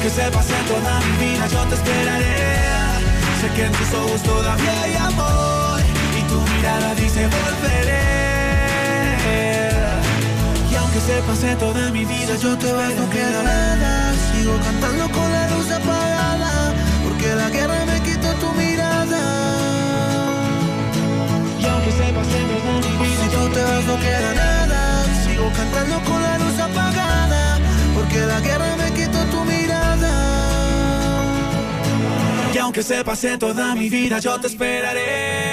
Aunque se pase toda mi vida, yo te esperaré. Sé que en tus ojos todavía hay amor y tu mirada dice volveré. Y aunque se pase toda mi vida, yo te veo, no queda nada. Sigo cantando con la luz apagada, porque la guerra me quitó tu mirada. Y aunque se pase toda mi vida, si tú te no queda nada. Sigo cantando con la luz apagada, porque la guerra me quitó tu mirada. Y aunque se pase toda mi vida, yo te esperaré.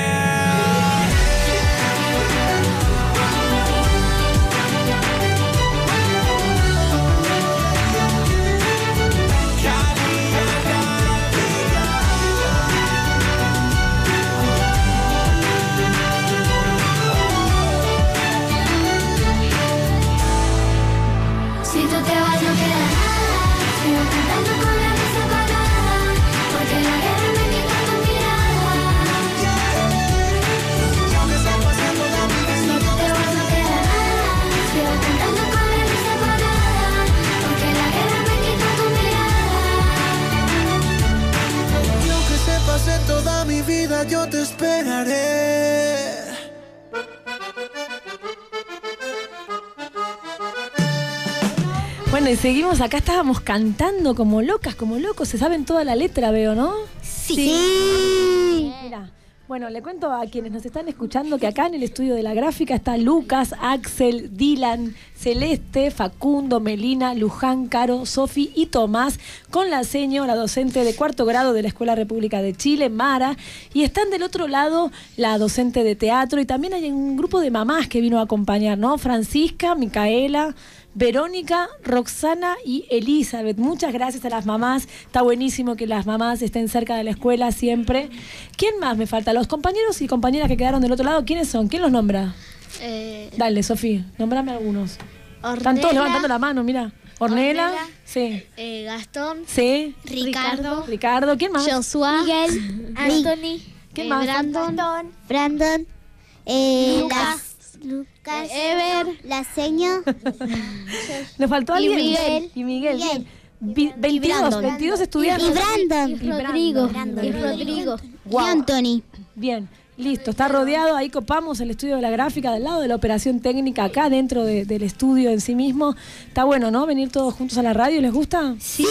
Seguimos acá, estábamos cantando como locas, como locos. Se saben toda la letra, veo, ¿no? Sí. Mira, bueno, le cuento a quienes nos están escuchando que acá en el estudio de la gráfica está Lucas, Axel, Dylan, Celeste, Facundo, Melina, Luján, Caro, Sofi y Tomás, con la seño, la docente de cuarto grado de la Escuela República de Chile, Mara, y están del otro lado la docente de teatro y también hay un grupo de mamás que vino a acompañar, ¿no? Francisca, Micaela. Verónica, Roxana y Elizabeth. Muchas gracias a las mamás. Está buenísimo que las mamás estén cerca de la escuela siempre. ¿Quién más me falta? Los compañeros y compañeras que quedaron del otro lado, ¿quiénes son? ¿Quién los nombra? Eh, Dale, Sofía, nombrame algunos. Están todos Ornella. levantando la mano, mira. Ornela, Ornella. sí. eh, Gastón, Sí. Ricardo, Ricardo, ¿quién más? Joshua, Miguel, Anthony, ¿Quién eh, más? Brandon, Brandon, eh, Lucas, las- Lucas, Ever, la seño, ¿Le faltó Y alguien? Miguel. Y Miguel. Miguel. bien. Vi- 22, Brandon. 22 estudiantes. y Brandon, Y Rodrigo, y Rodrigo. Guau. y Anthony. Bien, listo, está rodeado, ahí copamos el estudio de la gráfica del lado de la operación técnica, acá dentro de- del estudio en sí mismo. Está bueno, ¿no? Venir todos juntos a la radio, ¿les gusta? Sí.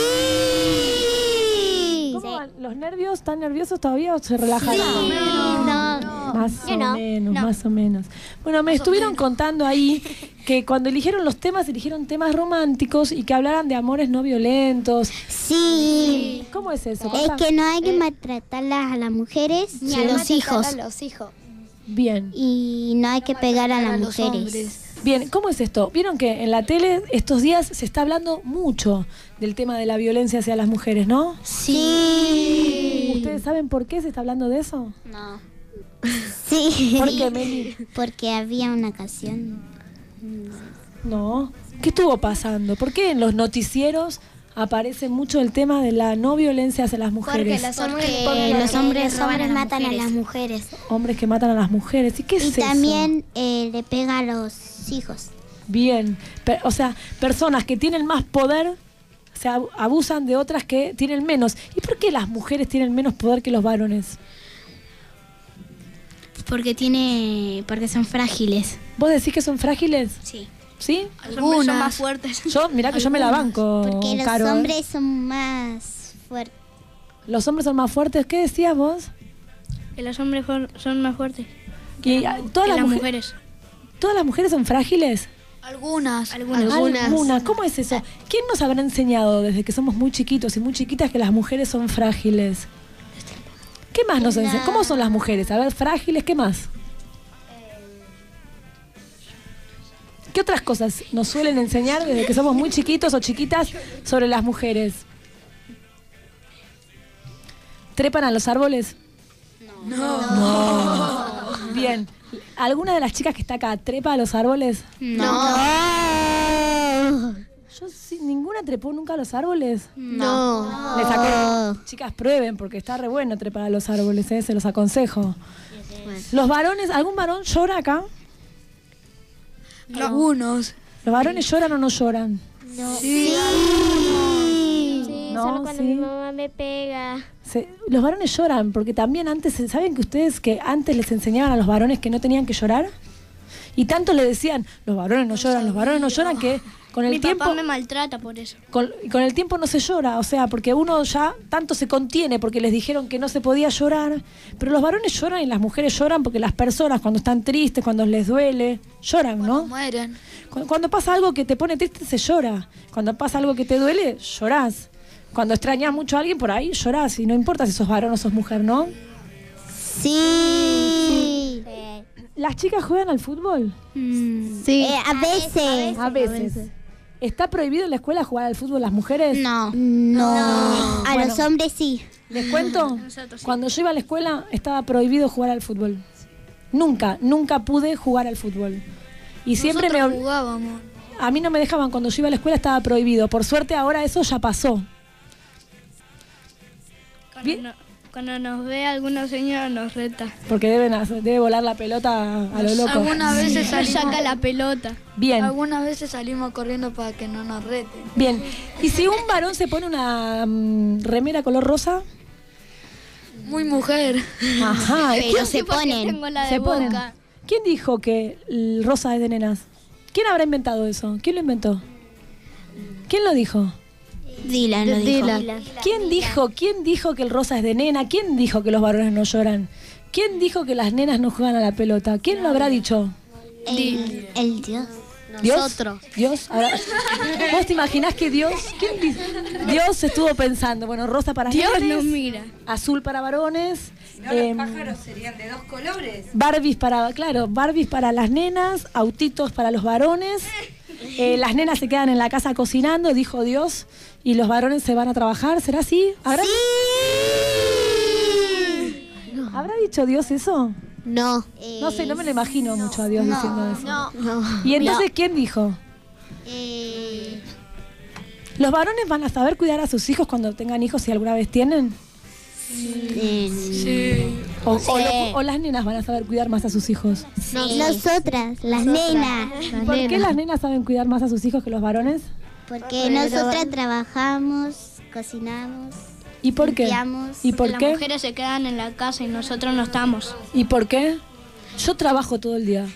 ¿Cómo van? ¿Los nervios? ¿Están nerviosos todavía o se relajaron? No, Más o no. menos, No. más o menos. Bueno, me estuvieron contando ahí que cuando eligieron los temas, eligieron temas románticos y que hablaran de amores no violentos. Sí. ¿Cómo es eso? Es que no hay que maltratarlas a las mujeres ni Sí. a los hijos. a los hijos. Bien. Y no hay que pegar a las mujeres. Bien, ¿cómo es esto? Vieron que en la tele estos días se está hablando mucho del tema de la violencia hacia las mujeres, ¿no? Sí. ¿Ustedes saben por qué se está hablando de eso? No. Sí. ¿Por qué, Meli? Porque había una ocasión. No. ¿Qué estuvo pasando? ¿Por qué en los noticieros aparece mucho el tema de la no violencia hacia las mujeres? Porque los hombres, los hombres, matan a las mujeres. Hombres que matan a las mujeres. ¿Y qué es Y eso? también eh, le pega a los hijos. Bien. O sea, personas que tienen más poder se ab- abusan de otras que tienen menos. ¿Y por qué las mujeres tienen menos poder que los varones? Porque tiene, porque son frágiles. ¿Vos decís que son frágiles? Sí. ¿Sí? Los hombres son más fuertes. Yo, mirá que yo me la banco, Porque los Caro, ¿eh? hombres son más fuertes. Los hombres son más fuertes. ¿Qué decías vos? Que los hombres son, más fuertes. Que ah, todas que las, las mujer- mujeres. ¿Todas las mujeres son frágiles? Algunas. Algunas. ¿Cómo es eso? ¿Quién nos habrá enseñado desde que somos muy chiquitos y muy chiquitas que las mujeres son frágiles? ¿Qué más nos enseñan? ¿Cómo son las mujeres? A ver, frágiles, ¿qué más? ¿Qué otras cosas nos suelen enseñar desde que somos muy chiquitos o chiquitas sobre las mujeres? ¿Trepan a los árboles? No. Bien. ¿Alguna de las chicas que está acá trepa a los árboles? No. Yo sí, ninguna trepó nunca a los árboles. No. Les aconsejo. Chicas, prueben, porque está re bueno trepar a los árboles, ¿eh? se los aconsejo. Los varones, ¿algún varón llora acá? Algunos. ¿Los varones lloran o no lloran? Sí, No, solo cuando sí. mi mamá me pega. Se- los varones lloran, porque también antes, ¿saben que ustedes que antes les enseñaban a los varones que no tenían que llorar? Y tanto le decían, los varones no lloran, los varones no lloran, que con el Mi tiempo... papá me maltrata por eso. con, y con el tiempo no se llora, o sea, porque uno ya tanto se contiene porque les dijeron que no se podía llorar, pero los varones lloran y las mujeres lloran porque las personas cuando están tristes, cuando les duele, lloran, ¿no? Mueren. Cu- Cuando pasa algo que te pone triste, se llora. Cuando pasa algo que te duele, llorás. Cuando extrañas mucho a alguien, por ahí llorás. Y no importa si sos varón o sos mujer, ¿no? Sí. ¿Las chicas juegan al fútbol? Sí. Eh, a veces. A veces. ¿Está prohibido en la escuela jugar al fútbol las mujeres? No. No. A Bueno. los hombres sí. ¿Les cuento? Cuando yo iba a la escuela estaba prohibido jugar al fútbol. Nunca, nunca pude jugar al fútbol. Y siempre me... Jugábamos. A mí no me dejaban cuando yo iba a la escuela estaba prohibido. Por suerte ahora eso ya pasó. No- cuando nos ve alguna señora nos reta. Porque deben hacer- debe volar la pelota a lo loco. Algunas veces salimos, saca la pelota. Bien. algunas veces salimos corriendo para que no nos reten. Bien. ¿Y si un varón se pone una mm, remera color rosa? Muy mujer. Ajá. Pero ¿quién- se ponen. Tengo la de se ponen? boca. ¿Quién dijo que el rosa es de nenas? ¿Quién habrá inventado eso? ¿Quién lo inventó? ¿Quién lo dijo? Dylan lo dijo. ¿Quién dijo, quién dijo que el rosa es de nena? ¿Quién dijo que los varones no lloran? ¿Quién dijo que las nenas no juegan a la pelota? ¿Quién lo habrá dicho? El, el Dios. ¿Dios? Nosotros. ¿Dios? Ahora, ¿Vos te imaginás que Dios, quién dice? Dios estuvo pensando, bueno, rosa para Dios nenes, nos mira. azul para varones, No, em, los pájaros serían de dos colores. Barbies para, claro, Barbies para las nenas, autitos para los varones. Eh, las nenas se quedan en la casa cocinando, dijo Dios, y los varones se van a trabajar. ¿Será así? ¿Habrá, ¿Habrá dicho Dios eso? No. No sé, no me lo imagino mucho a Dios diciendo eso. No. ¿Y entonces quién dijo? Eh, ¿Los varones van a saber cuidar a sus hijos cuando tengan hijos si alguna vez tienen? eh, O, o Sí. lo- o las nenas van a saber cuidar más a sus hijos? Nosotras, las nenas. ¿Por qué las nenas saben cuidar más a sus hijos que los varones? Porque nosotras trabajamos, cocinamos, ¿Y por qué? limpiamos. ¿Y por Las qué? mujeres se quedan en la casa y nosotros no estamos. ¿Y por qué? Yo trabajo todo el día.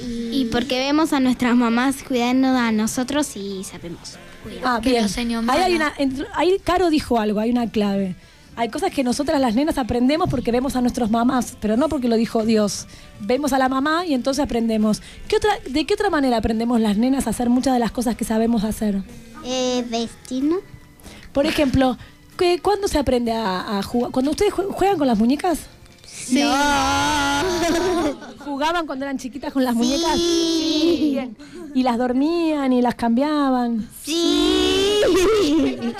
Y porque vemos a nuestras mamás cuidando a nosotros y sabemos. Ah, Que bien. Ahí, hay una, ahí Caro dijo algo, hay una clave. Hay cosas que nosotras las nenas aprendemos porque vemos a nuestros mamás, pero no porque lo dijo Dios. Vemos a la mamá y entonces aprendemos. ¿Qué otra, ¿De qué otra manera aprendemos las nenas a hacer muchas de las cosas que sabemos hacer? Eh, destino. Por ejemplo, ¿qué- ¿cuándo se aprende a, a jugar? ¿Cuando ustedes jue- juegan con las muñecas? Sí. ¿Jugaban cuando eran chiquitas con las muñecas? Sí. Bien. ¿Y las dormían y las cambiaban? Sí.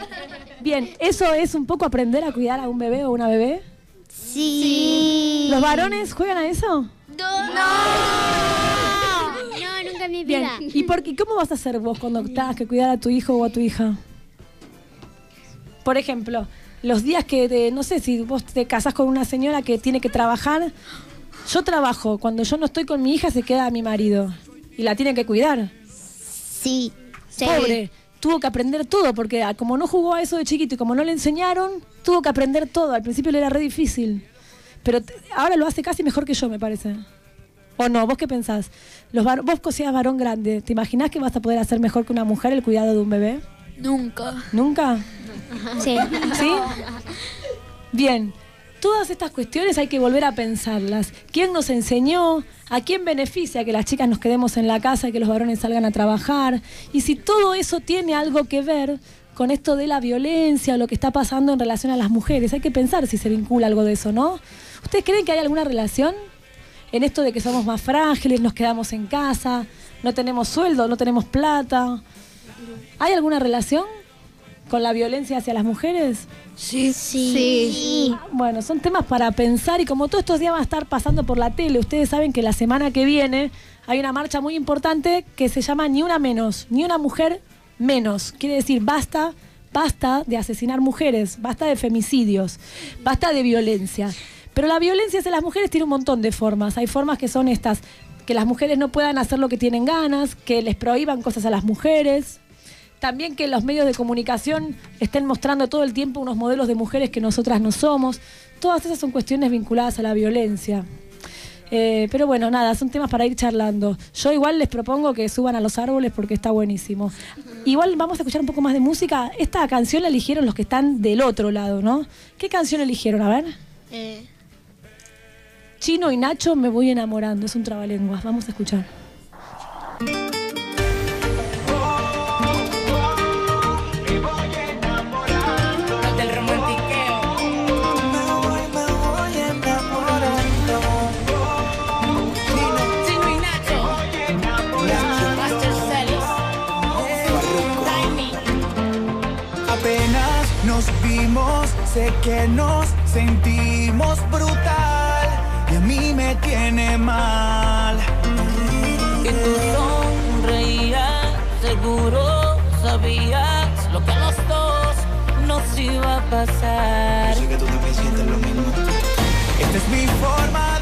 Bien, ¿eso es un poco aprender a cuidar a un bebé o una bebé? Sí. ¿Los varones juegan a eso? No. No, nunca en mi Bien, vida. ¿y por qué, cómo vas a hacer vos cuando tengas que cuidar a tu hijo o a tu hija? Por ejemplo, los días que, te- no sé, si vos te casás con una señora que tiene que trabajar, yo trabajo, cuando yo no estoy con mi hija se queda mi marido y la tiene que cuidar. Sí. Pobre, tuvo que aprender todo porque como no jugó a eso de chiquito y como no le enseñaron, tuvo que aprender todo. Al principio le era re difícil, pero ahora lo hace casi mejor que yo, me parece. ¿O no? ¿Vos qué pensás? Los var- vos que seas varón grande, ¿te imaginás que vas a poder hacer mejor que una mujer el cuidado de un bebé? Nunca. ¿Nunca? Sí. ¿Sí? Bien. Todas estas cuestiones hay que volver a pensarlas. ¿Quién nos enseñó? ¿A quién beneficia que las chicas nos quedemos en la casa y que los varones salgan a trabajar? Y si todo eso tiene algo que ver con esto de la violencia o lo que está pasando en relación a las mujeres, hay que pensar si se vincula algo de eso, ¿no? ¿Ustedes creen que hay alguna relación en esto de que somos más frágiles, nos quedamos en casa, no tenemos sueldo, no tenemos plata? ¿Hay alguna relación con la violencia hacia las mujeres? Sí. Sí. Bueno, son temas para pensar y como todos estos días van a estar pasando por la tele, ustedes saben que la semana que viene hay una marcha muy importante que se llama Ni una menos, ni una mujer menos. Quiere decir, basta, basta de asesinar mujeres, basta de femicidios, basta de violencia. Pero la violencia hacia las mujeres tiene un montón de formas. Hay formas que son estas, que las mujeres no puedan hacer lo que tienen ganas, que les prohíban cosas a las mujeres, también que los medios de comunicación estén mostrando todo el tiempo unos modelos de mujeres que nosotras no somos. Todas esas son cuestiones vinculadas a la violencia. Eh, pero bueno, nada, son temas para ir charlando. Yo igual les propongo que suban a los árboles porque está buenísimo. Igual vamos a escuchar un poco más de música. Esta canción la eligieron los que están del otro lado, ¿no? ¿Qué canción eligieron? A ver. Eh, Chino y Nacho, me voy enamorando. Es un trabalenguas. Vamos a escuchar. Vimos, sé que nos sentimos brutal y a mí me tiene mal. Y tú sonreías, seguro sabías lo que a los dos nos iba a pasar. Yo sé que tú también sientes lo mismo. Esta es mi forma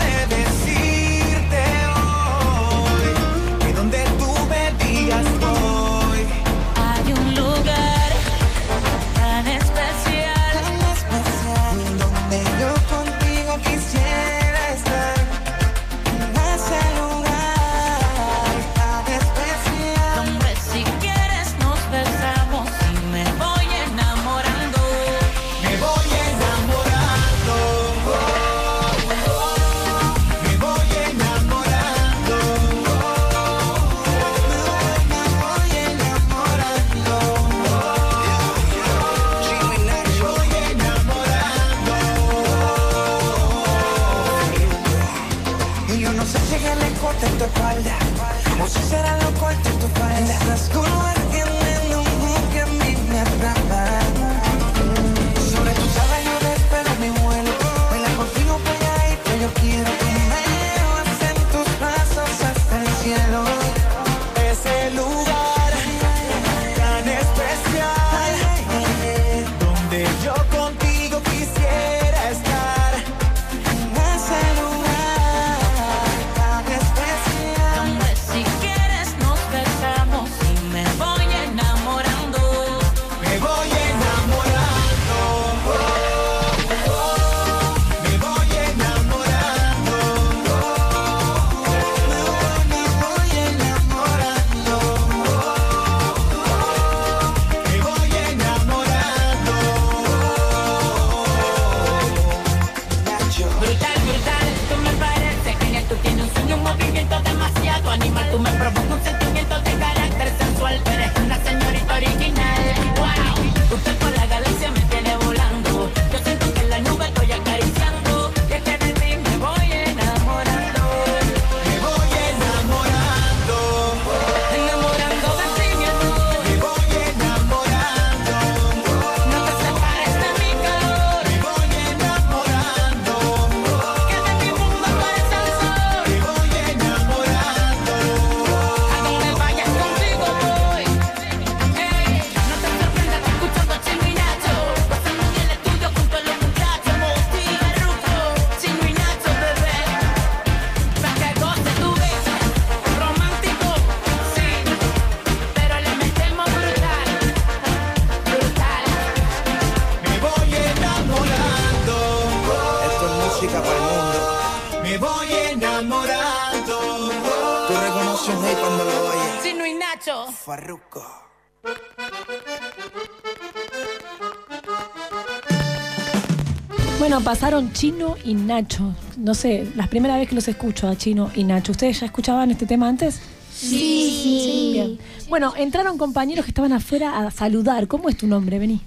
Bueno, pasaron Chino y Nacho. No sé, la primera vez que los escucho a Chino y Nacho. ¿Ustedes ya escuchaban este tema antes? Sí. Sí. Bien. Bueno, entraron compañeros que estaban afuera a saludar. ¿Cómo es tu nombre? Vení.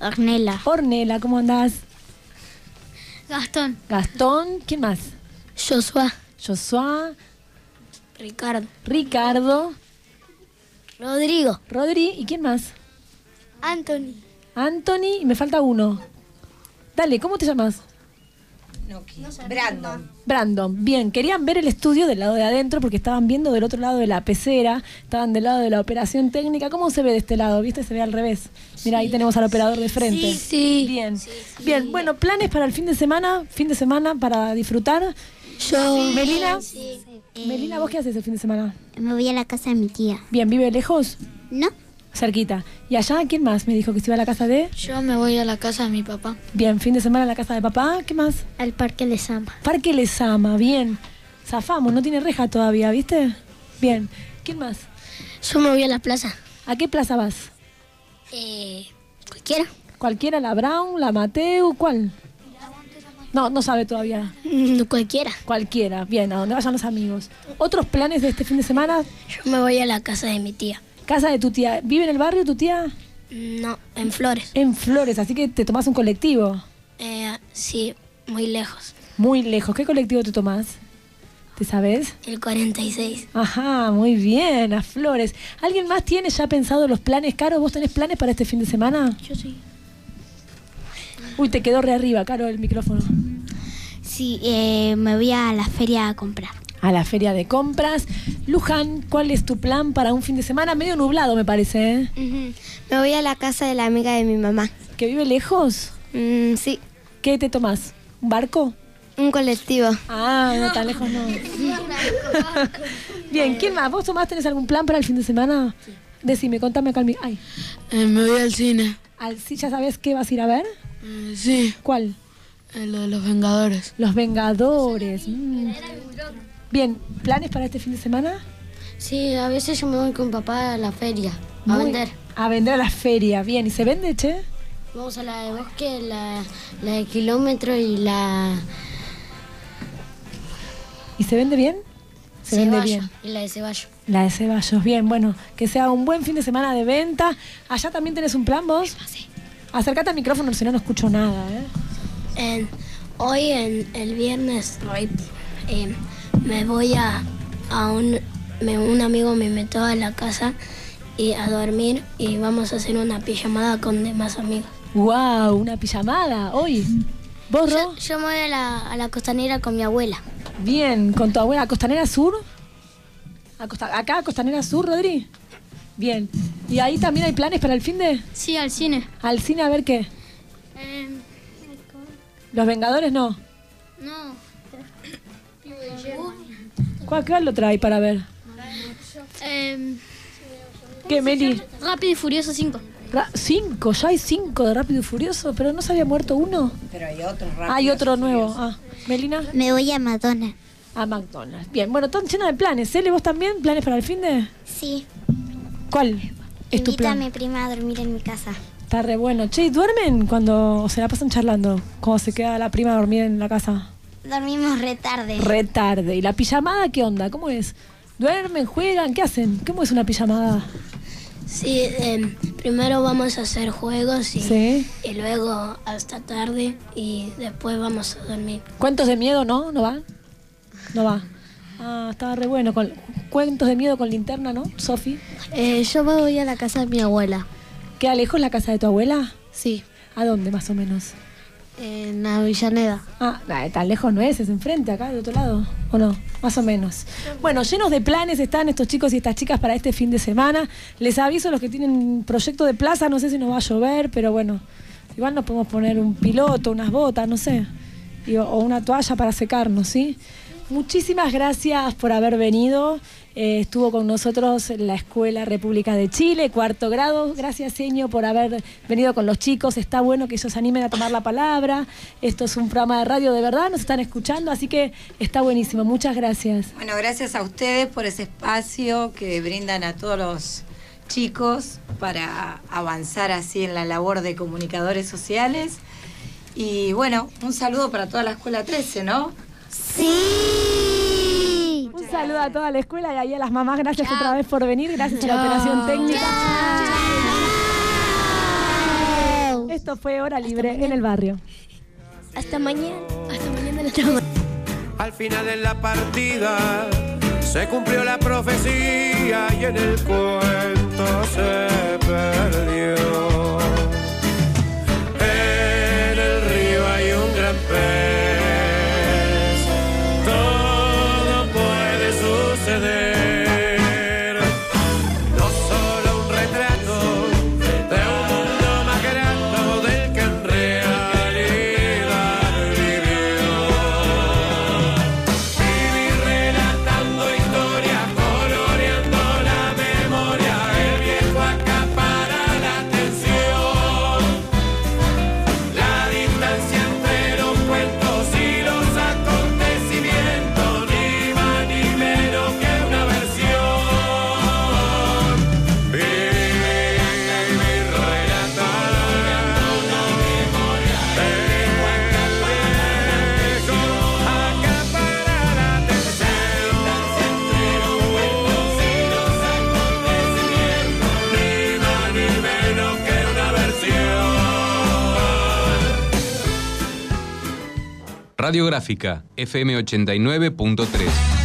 Ornella. Ornella, ¿cómo andás? Gastón. Gastón, ¿quién más? Joshua. Joshua, Ricardo. Ricardo, Rodrigo. Rodri, ¿y quién más? Anthony. Anthony, y me falta uno. Dale, ¿cómo te llamas? Brandon. Brandon, bien, querían ver el estudio del lado de adentro porque estaban viendo del otro lado de la pecera, estaban del lado de la operación técnica. ¿Cómo se ve de este lado? ¿Viste? Se ve al revés. Mira, ahí tenemos al operador de frente. Sí, sí. Bien. Bien, bueno, planes para el fin de semana, fin de semana para disfrutar. Yo. Melina, Melina, ¿vos qué haces el fin de semana? Me voy a la casa de mi tía. Bien, ¿vive lejos? ¿No? Cerquita. ¿Y allá quién más me dijo que se iba a la casa de? Yo me voy a la casa de mi papá. Bien, fin de semana a la casa de papá. ¿Qué más? Al Parque Lesama. Parque Lesama, bien. Zafamos, no tiene reja todavía, ¿viste? Bien. ¿Quién más? Yo me voy a la plaza. ¿A qué plaza vas? Eh, cualquiera. ¿Cualquiera? ¿La Brown? ¿La Mateu? ¿Cuál? No, no sabe todavía. Mm, cualquiera. Cualquiera. Bien, a donde vayan los amigos. ¿Otros planes de este fin de semana? Yo me voy a la casa de mi tía. Casa de tu tía. ¿Vive en el barrio tu tía? No, en Flores. En Flores, así que te tomás un colectivo. Eh, sí, muy lejos. Muy lejos. ¿Qué colectivo te tomás? ¿Te sabes? El 46. Ajá, muy bien, a Flores. ¿Alguien más tiene ya pensado los planes? Caro, ¿vos tenés planes para este fin de semana? Yo sí. Uy, te quedó re arriba, Caro, el micrófono. Sí, eh, me voy a la feria a comprar. A la feria de compras. Luján, ¿cuál es tu plan para un fin de semana? Medio nublado, me parece, ¿eh? Me voy a la casa de la amiga de mi mamá. ¿Que vive lejos? Mm, sí, ¿Qué te tomás? ¿Un barco? un colectivo. Ah, no tan lejos no. Bien, ¿quién más? ¿Vos Tomás tenés algún plan para el fin de semana? Decime, contame acá al Ay, Eh, me voy al cine. al, sí, ¿ya sabes qué vas a ir a ver? Eh, sí, ¿Cuál? eh, lo de los Vengadores. Los Vengadores. mm. Bien, ¿planes para este fin de semana? Sí, a veces yo me voy con papá a la feria a Muy- vender. A vender a la feria, bien. ¿Y se vende, che? Vamos a la de bosque, la, la de kilómetro y la ¿Y se vende bien? Se vende bien. Y la de Ceballo. La de Ceballos, bien, bueno, que sea un buen fin de semana de venta. ¿Allá también tenés un plan vos? Acércate al micrófono, si no, no escucho nada, ¿eh? En- hoy, en el viernes, hoy, eh, me voy a, a un, me- un amigo me metió a la casa y a dormir y vamos a hacer una pijamada con demás amigos. ¡Wow! Una pijamada, hoy. ¿Vos, Ro? Yo, yo me voy a la, a la costanera con mi abuela. Bien, ¿con tu abuela? ¿A Costanera Sur? ¿A Costa- ¿Acá, a Costanera Sur, Rodri? Bien. ¿Y ahí también hay planes para el fin de...? Sí, al cine. ¿Al cine a ver qué? ¿Los Vengadores no? no. ¿Cuál, cuál lo trae para ver? Em, ¿Qué, Meli? Rápido y Furioso 5. Ra- cinco, ya hay cinco de Rápido y Furioso, pero no se había muerto uno. Pero hay otro rápido. Hay otro nuevo. Ah, Melina. Me voy a Madonna. A McDonald's. Bien, bueno, todo lleno de planes. ¿Cele, vos también? ¿Planes para el fin de? Sí. ¿Cuál es tu Invita a plan? mi prima a dormir en mi casa. Está re bueno. Che, ¿y ¿duermen cuando se la pasan charlando? Cuando se queda la prima a dormir en la casa. Dormimos re tarde. Re tarde. ¿Y la pijamada qué onda? ¿Cómo es? ¿Duermen? ¿Juegan? ¿Qué hacen? ¿Cómo es una pijamada? Sí, em, primero vamos a hacer juegos y, Sí. y luego hasta tarde y después vamos a dormir. ¿Cuentos de miedo no? ¿No va? No va. Ah, estaba re bueno. Con... Cuentos de miedo con linterna, ¿no? Sofi. Eh, yo me voy a la casa de mi abuela. ¿Queda lejos la casa de tu abuela? Sí. ¿A dónde más o menos? En Avellaneda. Ah, tan lejos no es, es enfrente, acá, del otro lado. ¿O no? Más o menos. Bueno, llenos de planes están estos chicos y estas chicas para este fin de semana. Les aviso los que tienen proyecto de plaza, no sé si nos va a llover, pero bueno, igual nos podemos poner un piloto, unas botas, no sé. Y- o una toalla para secarnos, ¿sí? Muchísimas gracias por haber venido. Eh, estuvo con nosotros la Escuela República de Chile, cuarto grado. Gracias, Seño, por haber venido con los chicos. Está bueno que ellos se animen a tomar la palabra. Esto es un programa de radio de verdad, nos están escuchando, así que está buenísimo. Muchas gracias. Bueno, gracias a ustedes por ese espacio que brindan a todos los chicos para avanzar así en la labor de comunicadores sociales. Y bueno, un saludo para toda la Escuela 13, ¿no? Sí. Un saludo a toda la escuela y ahí a las mamás. Gracias otra vez por venir. Gracias a la operación técnica. Esto fue Hora Libre en el barrio. Hasta mañana. Hasta mañana. Hasta mañana. Al final de la partida se cumplió la profecía y en el cuento se perdió. Radiográfica FM 89.3.